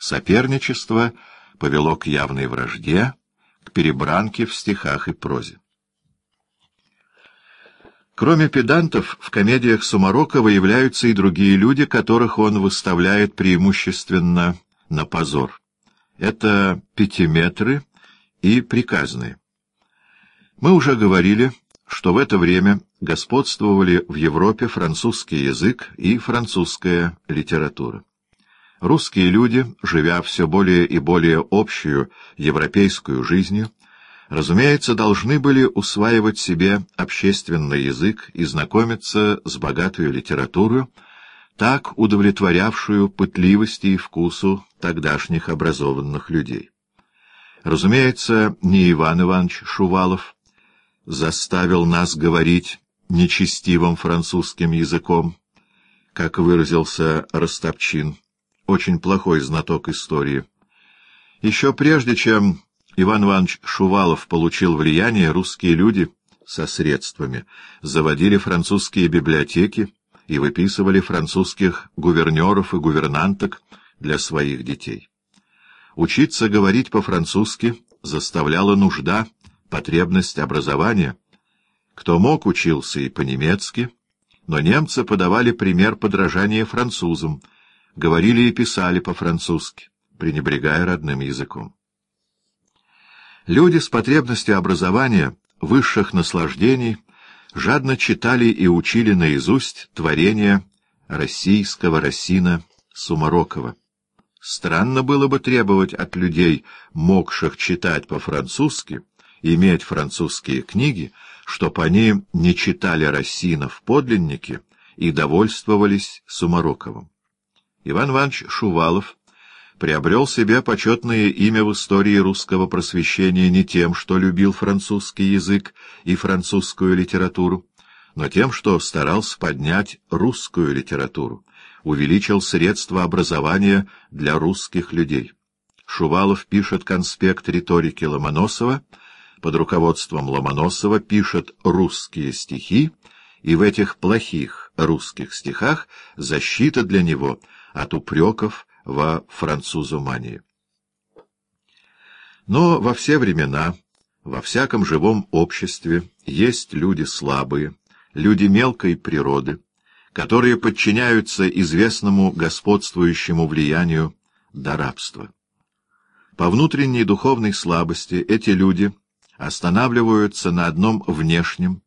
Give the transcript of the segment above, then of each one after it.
Соперничество повело к явной вражде, к перебранке в стихах и прозе. Кроме педантов, в комедиях Сумарока выявляются и другие люди, которых он выставляет преимущественно на позор. Это пятиметры и приказные. Мы уже говорили, что в это время господствовали в Европе французский язык и французская литература. Русские люди, живя все более и более общую европейскую жизнью, разумеется, должны были усваивать себе общественный язык и знакомиться с богатой литературой, так удовлетворявшую пытливости и вкусу тогдашних образованных людей. Разумеется, не Иван Иванович Шувалов заставил нас говорить нечестивым французским языком, как выразился Ростопчин, очень плохой знаток истории. Еще прежде, чем Иван Иванович Шувалов получил влияние, русские люди со средствами заводили французские библиотеки и выписывали французских гувернеров и гувернанток для своих детей. Учиться говорить по-французски заставляла нужда, потребность образования. Кто мог, учился и по-немецки, но немцы подавали пример подражания французам, говорили и писали по-французски, пренебрегая родным языком. Люди с потребностью образования, высших наслаждений, жадно читали и учили наизусть творения российского Росина Сумарокова. Странно было бы требовать от людей, могших читать по-французски, иметь французские книги, чтоб они не читали Рассина в подлиннике и довольствовались Сумароковым. Иван Иванович Шувалов приобрел себе почетное имя в истории русского просвещения не тем, что любил французский язык и французскую литературу, но тем, что старался поднять русскую литературу, увеличил средства образования для русских людей. Шувалов пишет конспект риторики Ломоносова, под руководством Ломоносова пишет русские стихи, и в этих плохих русских стихах защита для него от упреков во французумании. Но во все времена, во всяком живом обществе есть люди слабые, люди мелкой природы, которые подчиняются известному господствующему влиянию до рабства. По внутренней духовной слабости эти люди останавливаются на одном внешнем,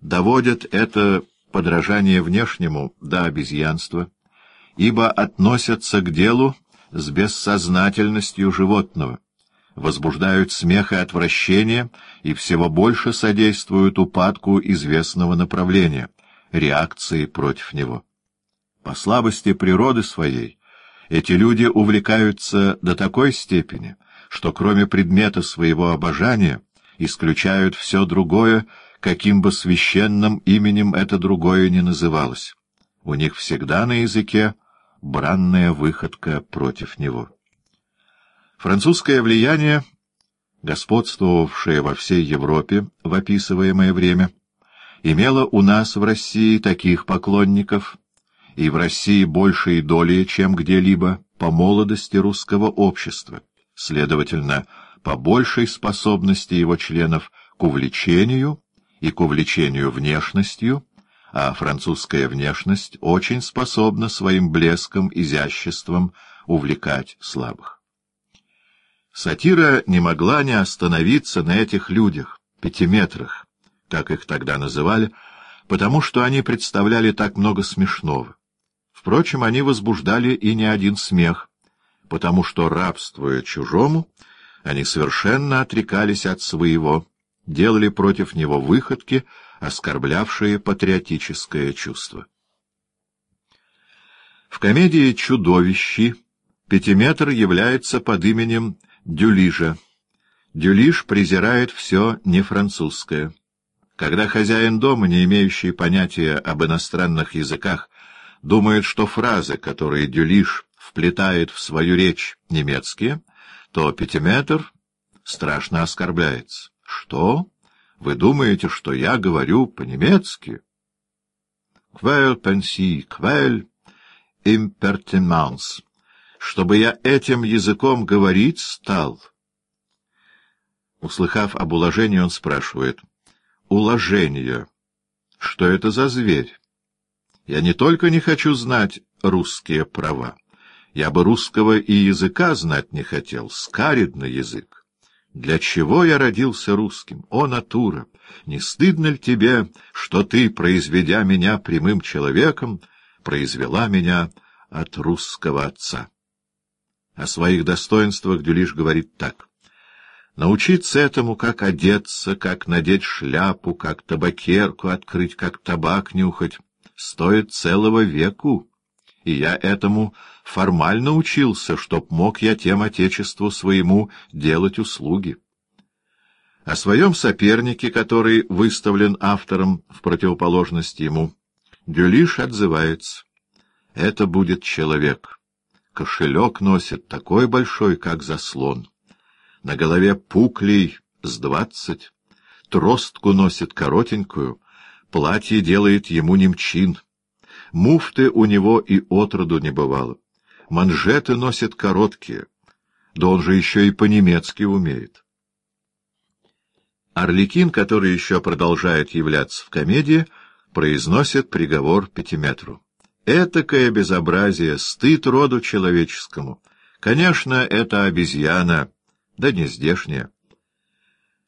доводят это подражание внешнему до обезьянства, ибо относятся к делу с бессознательностью животного, возбуждают смех и отвращение и всего больше содействуют упадку известного направления — реакции против него. По слабости природы своей эти люди увлекаются до такой степени, что кроме предмета своего обожания исключают все другое, каким бы священным именем это другое ни называлось. У них всегда на языке бранная выходка против него. Французское влияние, господствовавшее во всей Европе в описываемое время, имела у нас в России таких поклонников, и в России большей доли, чем где-либо, по молодости русского общества, следовательно, по большей способности его членов к увлечению и к увлечению внешностью, а французская внешность очень способна своим блеском, изяществом увлекать слабых. Сатира не могла не остановиться на этих людях, пятиметрах, как их тогда называли, потому что они представляли так много смешного. Впрочем, они возбуждали и не один смех, потому что, рабствуя чужому, они совершенно отрекались от своего, делали против него выходки, оскорблявшие патриотическое чувство. В комедии «Чудовищи» Пятиметр является под именем Дюлижа. Дюлиж презирает все нефранцузское. Когда хозяин дома, не имеющий понятия об иностранных языках, думает, что фразы, которые Дюлиш вплетает в свою речь немецкие, то пятиметр страшно оскорбляется. «Что? Вы думаете, что я говорю по-немецки?» «Квель пенси, квель импертиманс». чтобы я этим языком говорить стал. Услыхав об уложении, он спрашивает. Уложение. Что это за зверь? Я не только не хочу знать русские права. Я бы русского и языка знать не хотел, скаридный язык. Для чего я родился русским? О, натура! Не стыдно ли тебе, что ты, произведя меня прямым человеком, произвела меня от русского отца? О своих достоинствах Дюлиш говорит так. Научиться этому, как одеться, как надеть шляпу, как табакерку открыть, как табак нюхать, стоит целого веку. И я этому формально учился, чтоб мог я тем отечеству своему делать услуги. О своем сопернике, который выставлен автором в противоположность ему, Дюлиш отзывается. Это будет человек. Кошелек носит такой большой, как заслон. На голове пуклей с двадцать. Тростку носит коротенькую. Платье делает ему немчин. Муфты у него и отроду не бывало. Манжеты носит короткие. Да он же еще и по-немецки умеет. Орликин, который еще продолжает являться в комедии, произносит приговор пятиметру. Этакое безобразие, стыд роду человеческому. Конечно, это обезьяна, да не здешняя.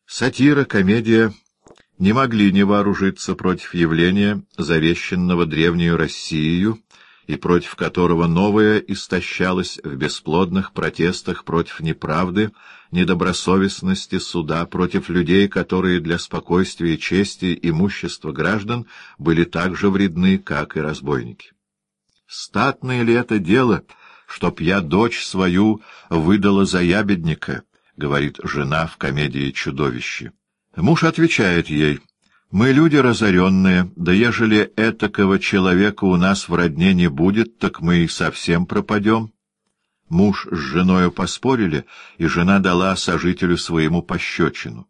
Сатира, комедия не могли не вооружиться против явления, завещанного древнюю Россией, и против которого новое истощалось в бесплодных протестах против неправды, недобросовестности суда, против людей, которые для спокойствия, чести, имущества граждан были так же вредны, как и разбойники. Статное ли это дело, чтоб я дочь свою выдала за ябедника, — говорит жена в комедии «Чудовище». Муж отвечает ей — мы люди разоренные, да ежели этакого человека у нас в родне не будет, так мы и совсем пропадем. Муж с женою поспорили, и жена дала сожителю своему пощечину.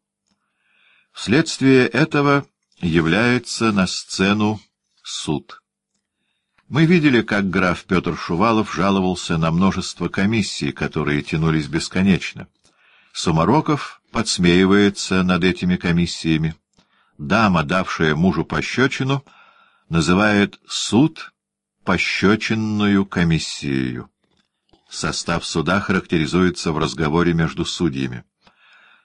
Вследствие этого является на сцену суд. Мы видели, как граф Петр Шувалов жаловался на множество комиссий, которые тянулись бесконечно. Сумароков подсмеивается над этими комиссиями дама, давшая мужу пощечину, называет суд пощечинную комиссией. Состав суда характеризуется в разговоре между судьями.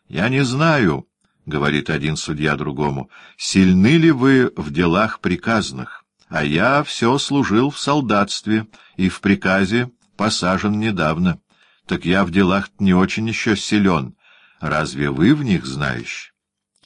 «Я не знаю», — говорит один судья другому, — «сильны ли вы в делах приказных, а я все служил в солдатстве и в приказе посажен недавно, так я в делах не очень еще силен. Разве вы в них знающий?»